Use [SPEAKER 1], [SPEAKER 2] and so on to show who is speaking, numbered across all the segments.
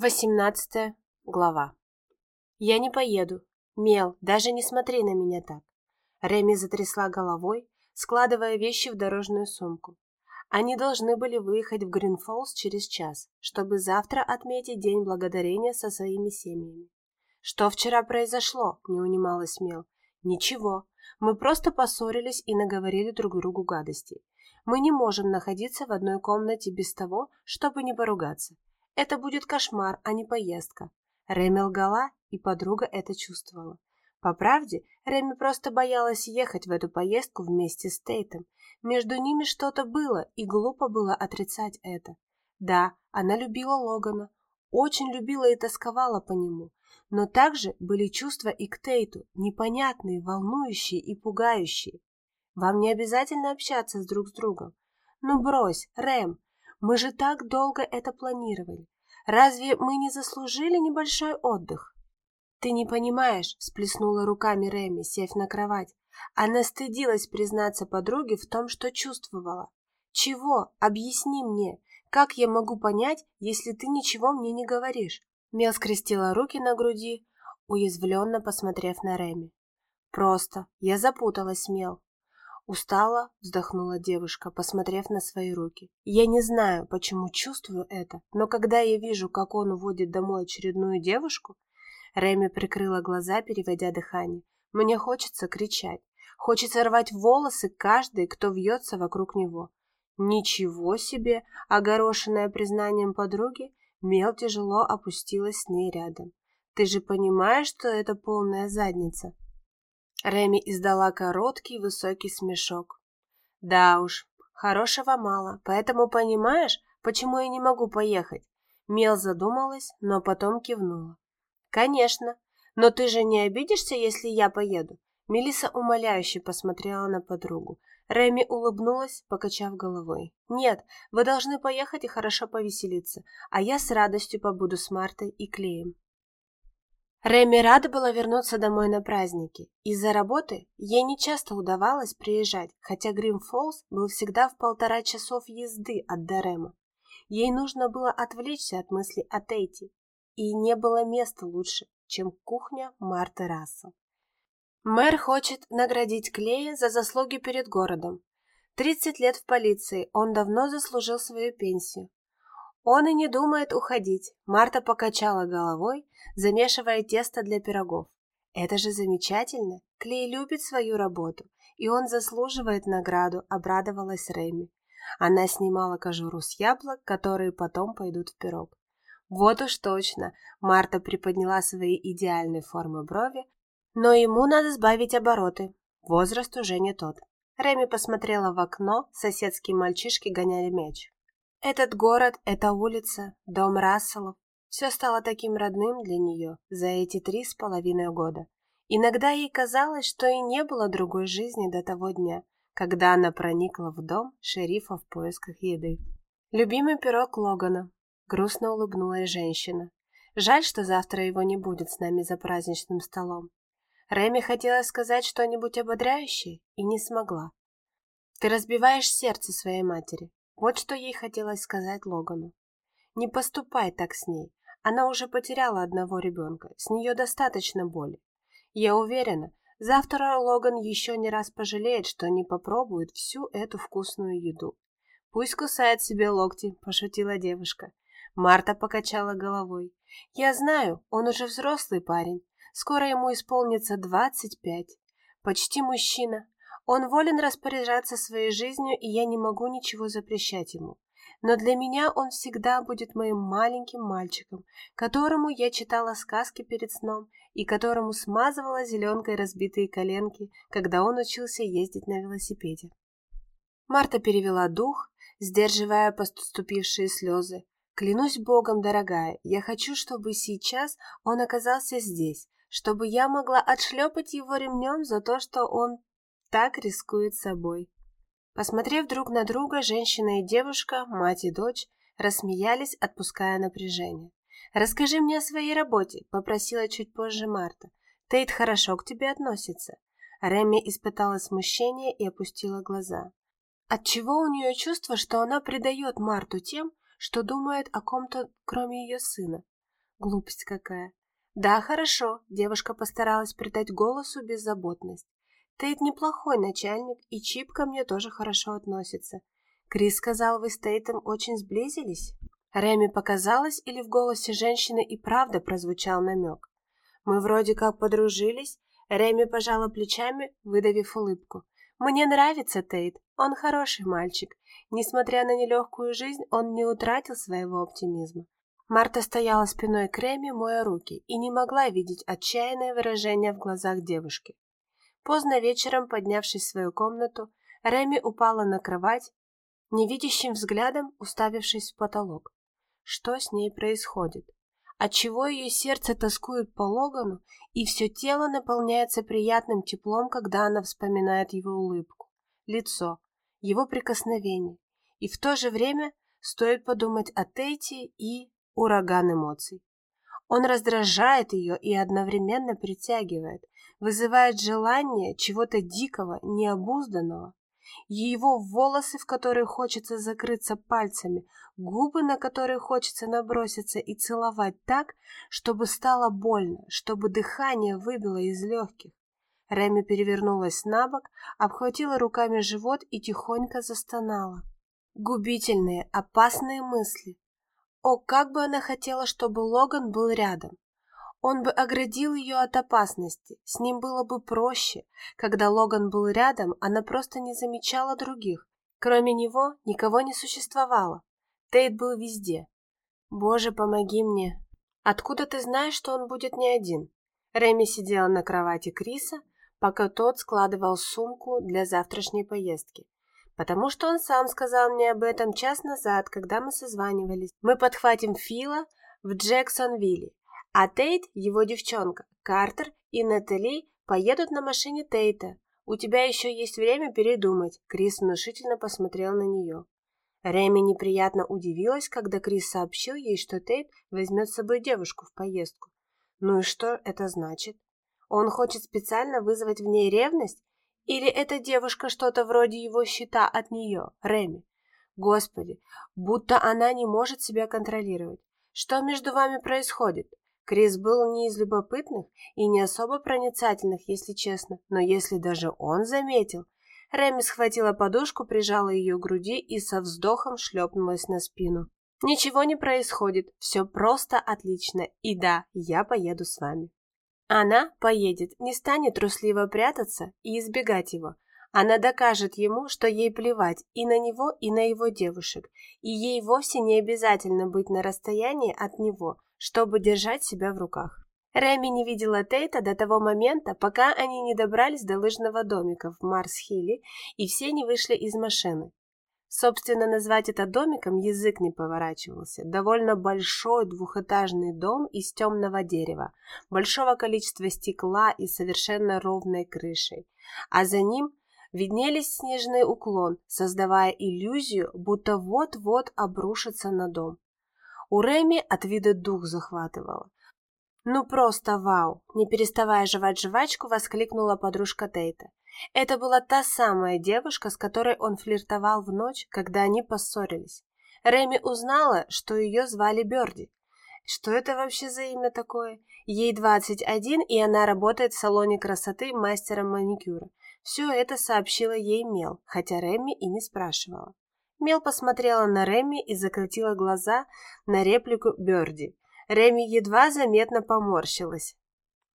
[SPEAKER 1] Восемнадцатая глава. Я не поеду. Мел, даже не смотри на меня так. Реми затрясла головой, складывая вещи в дорожную сумку. Они должны были выехать в Гринфоллс через час, чтобы завтра отметить День Благодарения со своими семьями. Что вчера произошло? Не унималась Мел. Ничего. Мы просто поссорились и наговорили друг другу гадостей. Мы не можем находиться в одной комнате без того, чтобы не поругаться. Это будет кошмар, а не поездка. Реми лгала, и подруга это чувствовала. По правде, Реми просто боялась ехать в эту поездку вместе с Тейтом. Между ними что-то было, и глупо было отрицать это. Да, она любила Логана, очень любила и тосковала по нему, но также были чувства и к Тейту, непонятные, волнующие и пугающие. Вам не обязательно общаться с друг с другом. Ну брось, Рэм, мы же так долго это планировали. Разве мы не заслужили небольшой отдых? Ты не понимаешь, сплеснула руками Реми, сев на кровать. Она стыдилась признаться подруге в том, что чувствовала. Чего? Объясни мне. Как я могу понять, если ты ничего мне не говоришь? Мел скрестила руки на груди, уязвленно посмотрев на Реми. Просто. Я запуталась, Мел. Устала, вздохнула девушка, посмотрев на свои руки. Я не знаю, почему чувствую это, но когда я вижу, как он уводит домой очередную девушку, Реми прикрыла глаза, переводя дыхание. Мне хочется кричать. Хочется рвать волосы каждый, кто вьется вокруг него. Ничего себе! Огорошенная признанием подруги, Мел тяжело опустилась с ней рядом. Ты же понимаешь, что это полная задница? Реми издала короткий высокий смешок. Да уж, хорошего мало, поэтому понимаешь, почему я не могу поехать? Мел задумалась, но потом кивнула. Конечно, но ты же не обидишься, если я поеду? Мелиса умоляюще посмотрела на подругу. Реми улыбнулась, покачав головой. «Нет, вы должны поехать и хорошо повеселиться, а я с радостью побуду с Мартой и Клеем. Реми рада была вернуться домой на праздники. Из-за работы ей не часто удавалось приезжать, хотя Грим Фоллс был всегда в полтора часов езды от Дарема. Ей нужно было отвлечься от мыслей о Тейти, и не было места лучше, чем кухня Марты Рассел. Мэр хочет наградить Клея за заслуги перед городом. Тридцать лет в полиции, он давно заслужил свою пенсию. Он и не думает уходить. Марта покачала головой, замешивая тесто для пирогов. Это же замечательно. Клей любит свою работу, и он заслуживает награду, обрадовалась Рэми. Она снимала кожуру с яблок, которые потом пойдут в пирог. Вот уж точно, Марта приподняла свои идеальные формы брови, но ему надо сбавить обороты. Возраст уже не тот. Реми посмотрела в окно, соседские мальчишки гоняли мяч. Этот город, эта улица, дом Расселов – все стало таким родным для нее за эти три с половиной года. Иногда ей казалось, что и не было другой жизни до того дня, когда она проникла в дом шерифа в поисках еды. Любимый пирог Логана. Грустно улыбнулась женщина. Жаль, что завтра его не будет с нами за праздничным столом. Реми хотела сказать что-нибудь ободряющее и не смогла. Ты разбиваешь сердце своей матери. Вот что ей хотелось сказать Логану. Не поступай так с ней. Она уже потеряла одного ребенка. С нее достаточно боли. Я уверена, завтра Логан еще не раз пожалеет, что не попробует всю эту вкусную еду. Пусть кусает себе локти, пошутила девушка. Марта покачала головой. Я знаю, он уже взрослый парень. Скоро ему исполнится двадцать пять. Почти мужчина. Он волен распоряжаться своей жизнью, и я не могу ничего запрещать ему. Но для меня он всегда будет моим маленьким мальчиком, которому я читала сказки перед сном и которому смазывала зеленкой разбитые коленки, когда он учился ездить на велосипеде. Марта перевела дух, сдерживая поступившие слезы. «Клянусь Богом, дорогая, я хочу, чтобы сейчас он оказался здесь, чтобы я могла отшлепать его ремнем за то, что он так рискует собой. Посмотрев друг на друга, женщина и девушка, мать и дочь, рассмеялись, отпуская напряжение. «Расскажи мне о своей работе», — попросила чуть позже Марта. «Тейт хорошо к тебе относится». Реми испытала смущение и опустила глаза. Отчего у нее чувство, что она предает Марту тем, что думает о ком-то, кроме ее сына? Глупость какая. Да, хорошо, девушка постаралась придать голосу беззаботность. Тейт неплохой начальник, и Чип ко мне тоже хорошо относится. Крис сказал, вы с Тейтом очень сблизились? Реми показалось, или в голосе женщины и правда прозвучал намек. Мы вроде как подружились. Реми пожала плечами, выдавив улыбку. Мне нравится Тейт, он хороший мальчик. Несмотря на нелегкую жизнь, он не утратил своего оптимизма. Марта стояла спиной к Реми, моя руки, и не могла видеть отчаянное выражение в глазах девушки. Поздно вечером, поднявшись в свою комнату, Реми упала на кровать, невидящим взглядом уставившись в потолок. Что с ней происходит? Отчего ее сердце тоскует по Логану, и все тело наполняется приятным теплом, когда она вспоминает его улыбку, лицо, его прикосновение. И в то же время стоит подумать о Тейте и ураган эмоций. Он раздражает ее и одновременно притягивает, вызывает желание чего-то дикого, необузданного. Его волосы, в которые хочется закрыться пальцами, губы, на которые хочется наброситься и целовать так, чтобы стало больно, чтобы дыхание выбило из легких. Реми перевернулась на бок, обхватила руками живот и тихонько застонала. Губительные, опасные мысли, о, как бы она хотела, чтобы Логан был рядом. Он бы оградил ее от опасности, с ним было бы проще. Когда Логан был рядом, она просто не замечала других. Кроме него никого не существовало. Тейт был везде. «Боже, помоги мне!» «Откуда ты знаешь, что он будет не один?» Реми сидела на кровати Криса, пока тот складывал сумку для завтрашней поездки потому что он сам сказал мне об этом час назад, когда мы созванивались. Мы подхватим Фила в Джексонвилле, а Тейт, его девчонка, Картер и Натали поедут на машине Тейта. У тебя еще есть время передумать. Крис внушительно посмотрел на нее. Реми неприятно удивилась, когда Крис сообщил ей, что Тейт возьмет с собой девушку в поездку. Ну и что это значит? Он хочет специально вызвать в ней ревность или эта девушка что-то вроде его щита от нее, Реми? Господи, будто она не может себя контролировать. Что между вами происходит? Крис был не из любопытных и не особо проницательных, если честно, но если даже он заметил... Реми схватила подушку, прижала ее к груди и со вздохом шлепнулась на спину. «Ничего не происходит, все просто отлично, и да, я поеду с вами». Она поедет, не станет трусливо прятаться и избегать его. Она докажет ему, что ей плевать и на него, и на его девушек, и ей вовсе не обязательно быть на расстоянии от него, чтобы держать себя в руках. Реми не видела Тейта до того момента, пока они не добрались до лыжного домика в Марс-Хилле и все не вышли из машины. Собственно, назвать это домиком язык не поворачивался. Довольно большой двухэтажный дом из темного дерева, большого количества стекла и совершенно ровной крышей. А за ним виднелись снежный уклон, создавая иллюзию, будто вот-вот обрушится на дом. У Реми от вида дух захватывало. «Ну просто вау!» – не переставая жевать жвачку, воскликнула подружка Тейта. Это была та самая девушка, с которой он флиртовал в ночь, когда они поссорились. Реми узнала, что ее звали Берди. Что это вообще за имя такое? Ей 21, и она работает в салоне красоты мастером маникюра. Все это сообщила ей Мел, хотя Реми и не спрашивала. Мел посмотрела на Реми и закрутила глаза на реплику Берди. Реми едва заметно поморщилась.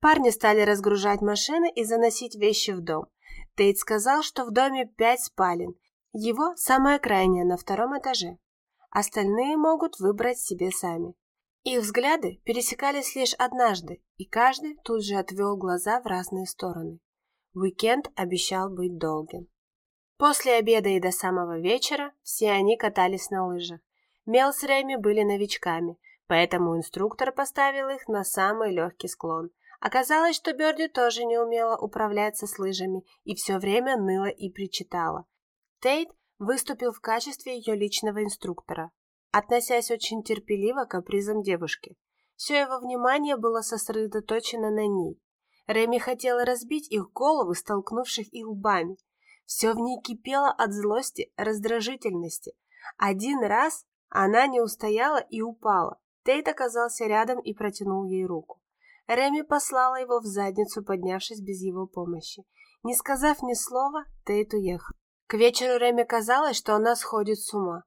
[SPEAKER 1] Парни стали разгружать машины и заносить вещи в дом. Тейт сказал, что в доме пять спален. Его самая крайняя на втором этаже. Остальные могут выбрать себе сами. Их взгляды пересекались лишь однажды, и каждый тут же отвел глаза в разные стороны. Уикенд обещал быть долгим. После обеда и до самого вечера все они катались на лыжах. Мел с Рэми были новичками, поэтому инструктор поставил их на самый легкий склон, Оказалось, что Берди тоже не умела управляться с лыжами и все время ныла и причитала. Тейт выступил в качестве ее личного инструктора, относясь очень терпеливо к капризам девушки. Все его внимание было сосредоточено на ней. Реми хотела разбить их головы, столкнувших их лбами. Все в ней кипело от злости, раздражительности. Один раз она не устояла и упала. Тейт оказался рядом и протянул ей руку. Реми послала его в задницу, поднявшись без его помощи. Не сказав ни слова, Тейт уехал. К вечеру Реми казалось, что она сходит с ума.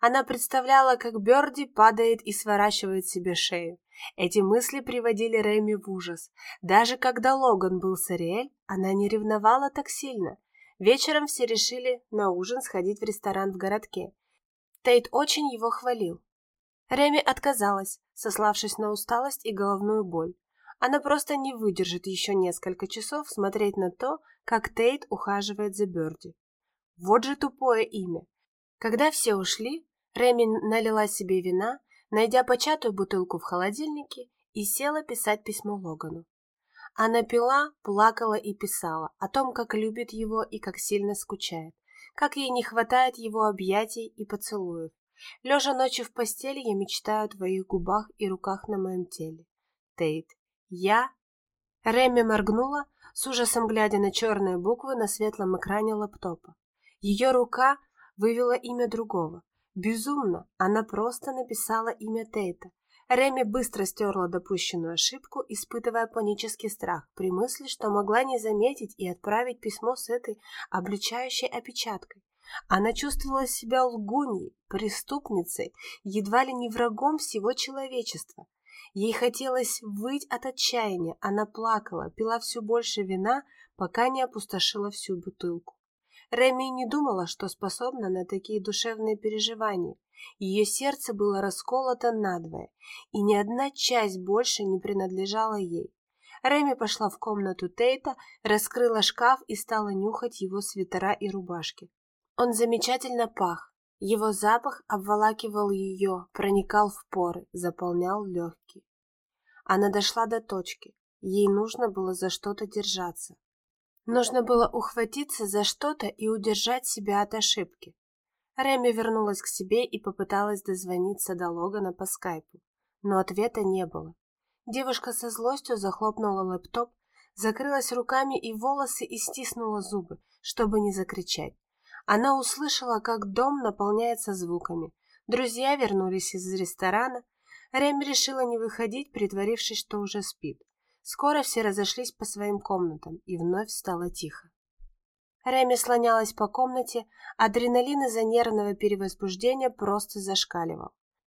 [SPEAKER 1] Она представляла, как Бёрди падает и сворачивает себе шею. Эти мысли приводили Реми в ужас. Даже когда Логан был с Ариэль, она не ревновала так сильно. Вечером все решили на ужин сходить в ресторан в городке. Тейт очень его хвалил. Реми отказалась, сославшись на усталость и головную боль. Она просто не выдержит еще несколько часов смотреть на то, как Тейт ухаживает за Бёрди. Вот же тупое имя. Когда все ушли, Реми налила себе вина, найдя початую бутылку в холодильнике, и села писать письмо Логану. Она пила, плакала и писала о том, как любит его и как сильно скучает, как ей не хватает его объятий и поцелуев. Лежа ночью в постели, я мечтаю о твоих губах и руках на моем теле. Тейт, я... Реми моргнула, с ужасом глядя на черные буквы на светлом экране лаптопа. Ее рука вывела имя другого. Безумно, она просто написала имя Тейта. Реми быстро стерла допущенную ошибку, испытывая панический страх при мысли, что могла не заметить и отправить письмо с этой обличающей опечаткой. Она чувствовала себя лгуньей, преступницей, едва ли не врагом всего человечества. Ей хотелось выть от отчаяния, она плакала, пила все больше вина, пока не опустошила всю бутылку. Реми не думала, что способна на такие душевные переживания. Ее сердце было расколото надвое, и ни одна часть больше не принадлежала ей. Реми пошла в комнату Тейта, раскрыла шкаф и стала нюхать его свитера и рубашки. Он замечательно пах. Его запах обволакивал ее, проникал в поры, заполнял легкие. Она дошла до точки. Ей нужно было за что-то держаться. Нужно было ухватиться за что-то и удержать себя от ошибки. Реми вернулась к себе и попыталась дозвониться до Логана по скайпу, но ответа не было. Девушка со злостью захлопнула лэптоп, закрылась руками и волосы и стиснула зубы, чтобы не закричать. Она услышала, как дом наполняется звуками. Друзья вернулись из ресторана. Реми решила не выходить, притворившись, что уже спит. Скоро все разошлись по своим комнатам, и вновь стало тихо. Реми слонялась по комнате, адреналин из-за нервного перевозбуждения просто зашкаливал.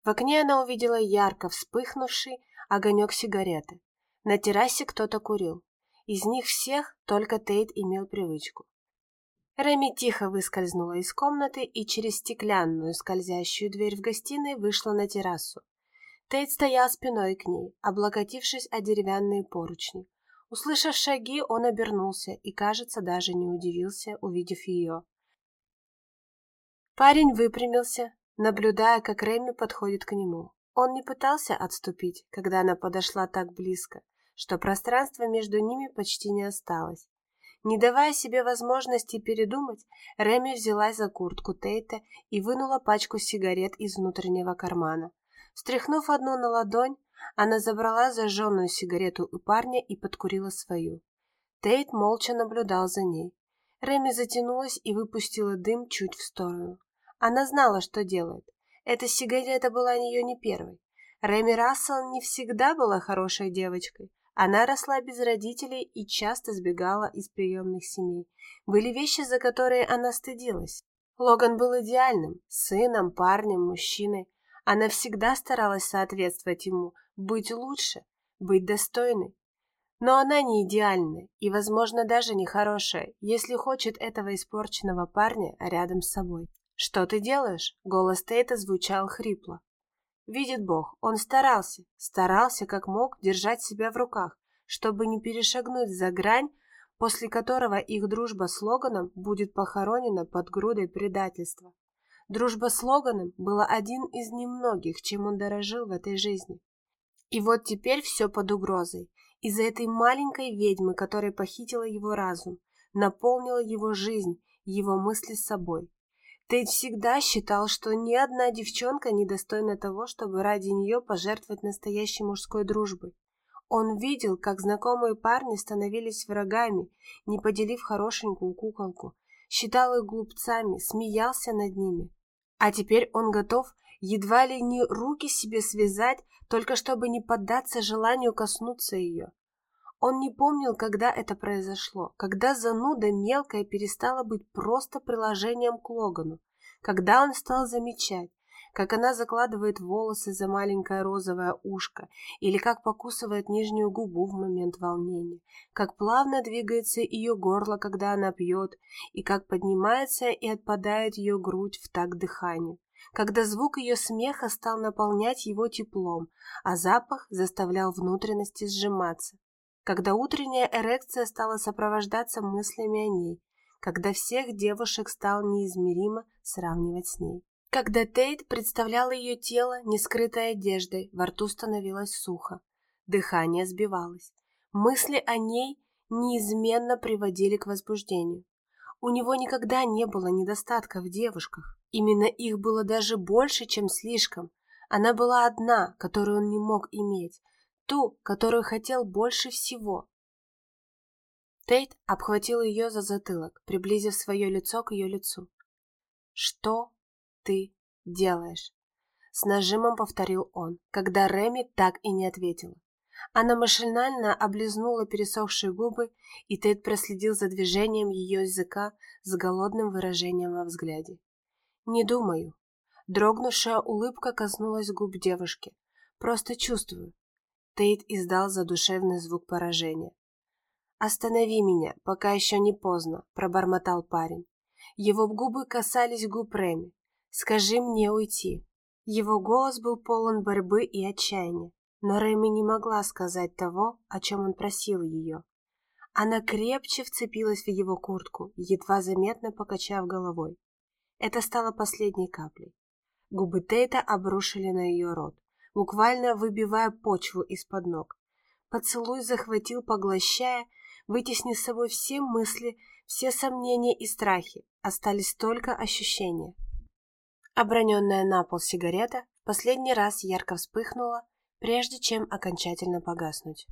[SPEAKER 1] В окне она увидела ярко вспыхнувший огонек сигареты. На террасе кто-то курил. Из них всех только Тейт имел привычку. Реми тихо выскользнула из комнаты и через стеклянную скользящую дверь в гостиной вышла на террасу. Тейт стоял спиной к ней, облокотившись о деревянные поручни. Услышав шаги, он обернулся и, кажется, даже не удивился, увидев ее. Парень выпрямился, наблюдая, как Реми подходит к нему. Он не пытался отступить, когда она подошла так близко, что пространства между ними почти не осталось. Не давая себе возможности передумать, Реми взялась за куртку Тейта и вынула пачку сигарет из внутреннего кармана. Стряхнув одну на ладонь, она забрала зажженную сигарету у парня и подкурила свою. Тейт молча наблюдал за ней. Реми затянулась и выпустила дым чуть в сторону. Она знала, что делает. Эта сигарета была ее не первой. Реми Рассел не всегда была хорошей девочкой. Она росла без родителей и часто сбегала из приемных семей. Были вещи, за которые она стыдилась. Логан был идеальным, сыном, парнем, мужчиной, она всегда старалась соответствовать ему, быть лучше, быть достойной. Но она не идеальна и, возможно, даже не хорошая, если хочет этого испорченного парня рядом с собой. «Что ты делаешь?» — голос Тейта звучал хрипло. Видит Бог, он старался, старался как мог держать себя в руках, чтобы не перешагнуть за грань, после которого их дружба с Логаном будет похоронена под грудой предательства. Дружба с Логаном была один из немногих, чем он дорожил в этой жизни. И вот теперь все под угрозой. Из-за этой маленькой ведьмы, которая похитила его разум, наполнила его жизнь, его мысли с собой. Тейт всегда считал, что ни одна девчонка не достойна того, чтобы ради нее пожертвовать настоящей мужской дружбой. Он видел, как знакомые парни становились врагами, не поделив хорошенькую куколку, считал их глупцами, смеялся над ними. А теперь он готов едва ли не руки себе связать, только чтобы не поддаться желанию коснуться ее. Он не помнил, когда это произошло, когда зануда мелкая перестала быть просто приложением к Логану, когда он стал замечать, как она закладывает волосы за маленькое розовое ушко или как покусывает нижнюю губу в момент волнения, как плавно двигается ее горло, когда она пьет, и как поднимается и отпадает ее грудь в такт дыханию, когда звук ее смеха стал наполнять его теплом, а запах заставлял внутренности сжиматься, когда утренняя эрекция стала сопровождаться мыслями о ней, когда всех девушек стал неизмеримо сравнивать с ней. Когда Тейт представлял ее тело, не скрытой одеждой, во рту становилось сухо. Дыхание сбивалось. Мысли о ней неизменно приводили к возбуждению. У него никогда не было недостатка в девушках. Именно их было даже больше, чем слишком. Она была одна, которую он не мог иметь. Ту, которую хотел больше всего. Тейт обхватил ее за затылок, приблизив свое лицо к ее лицу. «Что ты делаешь?» С нажимом повторил он, когда Реми так и не ответила. Она машинально облизнула пересохшие губы, и Тед проследил за движением ее языка с голодным выражением во взгляде. «Не думаю». Дрогнувшая улыбка коснулась губ девушки. «Просто чувствую». Тейт издал задушевный звук поражения. «Останови меня, пока еще не поздно», — пробормотал парень. Его губы касались губ Реми. Скажи мне уйти». Его голос был полон борьбы и отчаяния, но Рэми не могла сказать того, о чем он просил ее. Она крепче вцепилась в его куртку, едва заметно покачав головой. Это стало последней каплей. Губы Тейта обрушили на ее рот, буквально выбивая почву из-под ног. Поцелуй захватил, поглощая, вытеснив с собой все мысли, все сомнения и страхи. Остались только ощущения. Оброненная на пол сигарета последний раз ярко вспыхнула, прежде чем окончательно погаснуть.